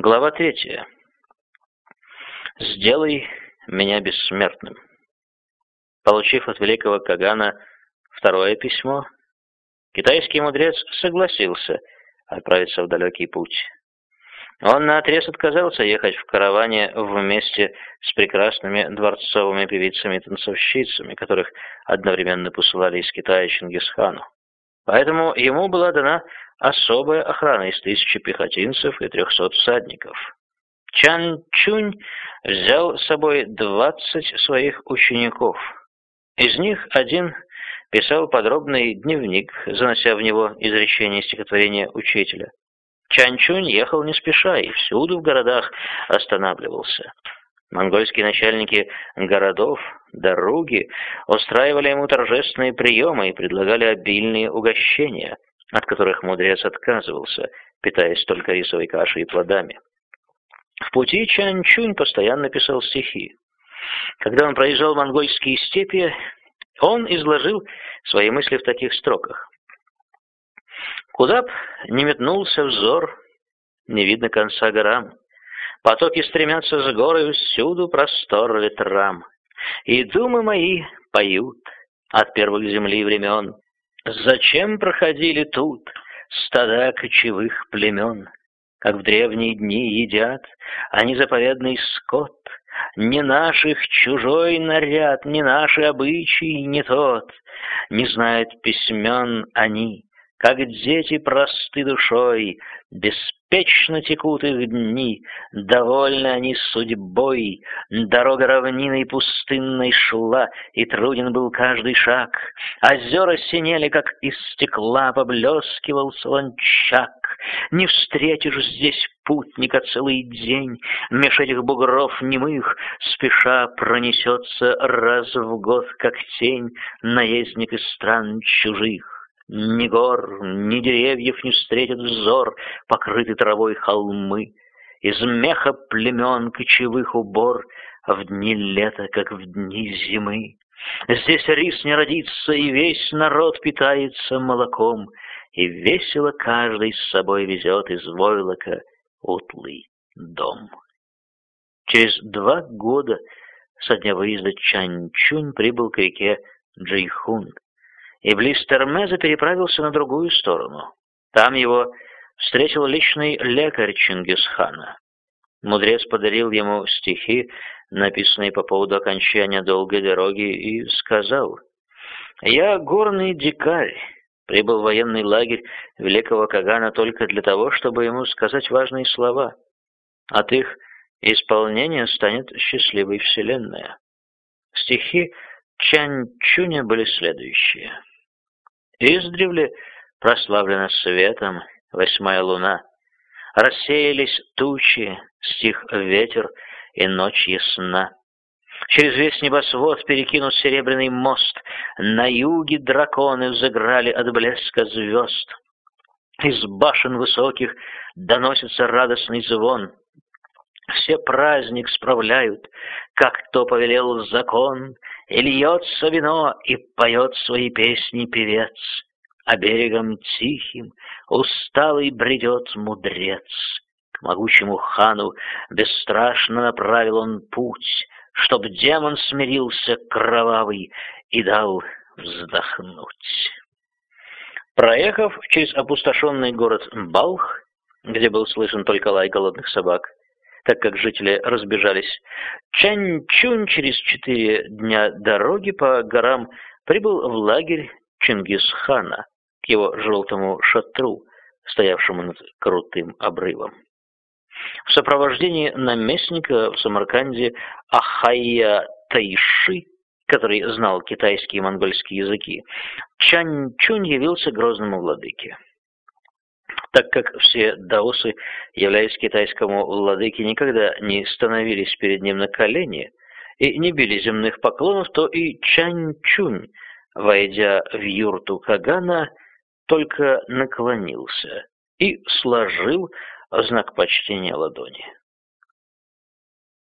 Глава третья. «Сделай меня бессмертным». Получив от великого Кагана второе письмо, китайский мудрец согласился отправиться в далекий путь. Он наотрез отказался ехать в караване вместе с прекрасными дворцовыми певицами и танцовщицами, которых одновременно посылали из Китая Чингисхану. Поэтому ему была дана особая охрана из тысячи пехотинцев и трехсот всадников. Чан Чунь взял с собой двадцать своих учеников. Из них один писал подробный дневник, занося в него изречение стихотворения учителя. Чан Чунь ехал не спеша и всюду в городах останавливался. Монгольские начальники городов, дороги устраивали ему торжественные приемы и предлагали обильные угощения, от которых мудрец отказывался, питаясь только рисовой кашей и плодами. В пути Чан Чунь постоянно писал стихи. Когда он проезжал монгольские степи, он изложил свои мысли в таких строках. Куда б не метнулся взор, не видно конца горам. Потоки стремятся с горы всюду простор ветрам. И думы мои поют от первых земли времен. Зачем проходили тут стада кочевых племен? Как в древние дни едят они заповедный скот, Не наших чужой наряд, не наши обычаи, не тот. Не знают письмен они, как дети просты душой, Беспечно текут их дни, довольны они судьбой. Дорога равниной пустынной шла, и труден был каждый шаг. Озера синели, как из стекла, поблескивал солончак. Не встретишь здесь путника целый день, Меж этих бугров немых, спеша пронесется раз в год, как тень, Наездник из стран чужих. Ни гор, ни деревьев не встретят взор, покрыты травой холмы. Из меха племен кочевых убор, а в дни лета, как в дни зимы. Здесь рис не родится, и весь народ питается молоком, и весело каждый с собой везет из войлока утлый дом. Через два года со дня выезда Чанчунь прибыл к реке Джейхун и близ Термеза переправился на другую сторону. Там его встретил личный лекарь Чингисхана. Мудрец подарил ему стихи, написанные по поводу окончания долгой дороги, и сказал, «Я горный дикарь, прибыл в военный лагерь великого Кагана только для того, чтобы ему сказать важные слова. От их исполнения станет счастливой вселенная». Стихи Чань-Чуня были следующие. Издревле прославлена светом восьмая луна. Рассеялись тучи, стих ветер, и ночь ясна. Через весь небосвод перекинут серебряный мост, На юге драконы взыграли от блеска звезд. Из башен высоких доносится радостный звон. Все праздник справляют, как то повелел закон, и льется вино, и поет свои песни певец, А берегом тихим усталый бредет мудрец. К могучему хану бесстрашно направил он путь, Чтоб демон смирился кровавый и дал вздохнуть. Проехав через опустошенный город Балх, где был слышен только лай голодных собак, так как жители разбежались. Чань-Чунь через четыре дня дороги по горам прибыл в лагерь Чингисхана к его желтому шатру, стоявшему над крутым обрывом. В сопровождении наместника в Самарканде Ахайя Тайши, который знал китайские и монгольские языки, Чань-Чунь явился грозному владыке так как все даосы, являясь китайскому владыке, никогда не становились перед ним на колени и не били земных поклонов, то и Чань-Чунь, войдя в юрту Кагана, только наклонился и сложил знак почтения ладони.